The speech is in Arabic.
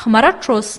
хмарочос